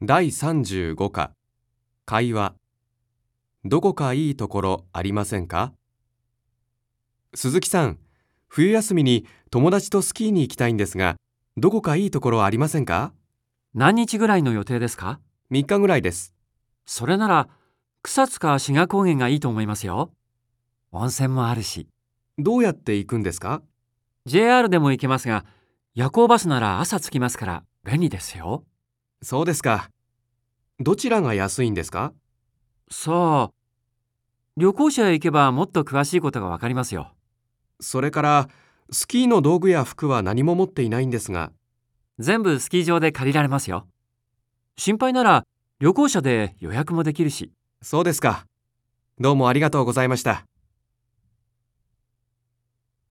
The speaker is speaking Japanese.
第35課会話どこかいいところありませんか？鈴木さん、冬休みに友達とスキーに行きたいんですが、どこかいいところありませんか？何日ぐらいの予定ですか ?3 日ぐらいです。それなら草津か志賀高原がいいと思いますよ。温泉もあるし。どうやって行くんですか？JR でも行けますが夜行バスなら朝着きますから便利ですよ。そうですか。どちらが安いんですか？さあ旅行者へ行けばもっと詳しいことがわかりますよ。それから、スキーの道具や服は何も持っていないんですが、全部スキー場で借りられますよ。心配なら旅行者で予約もできるし。そうですか。どうもありがとうございました。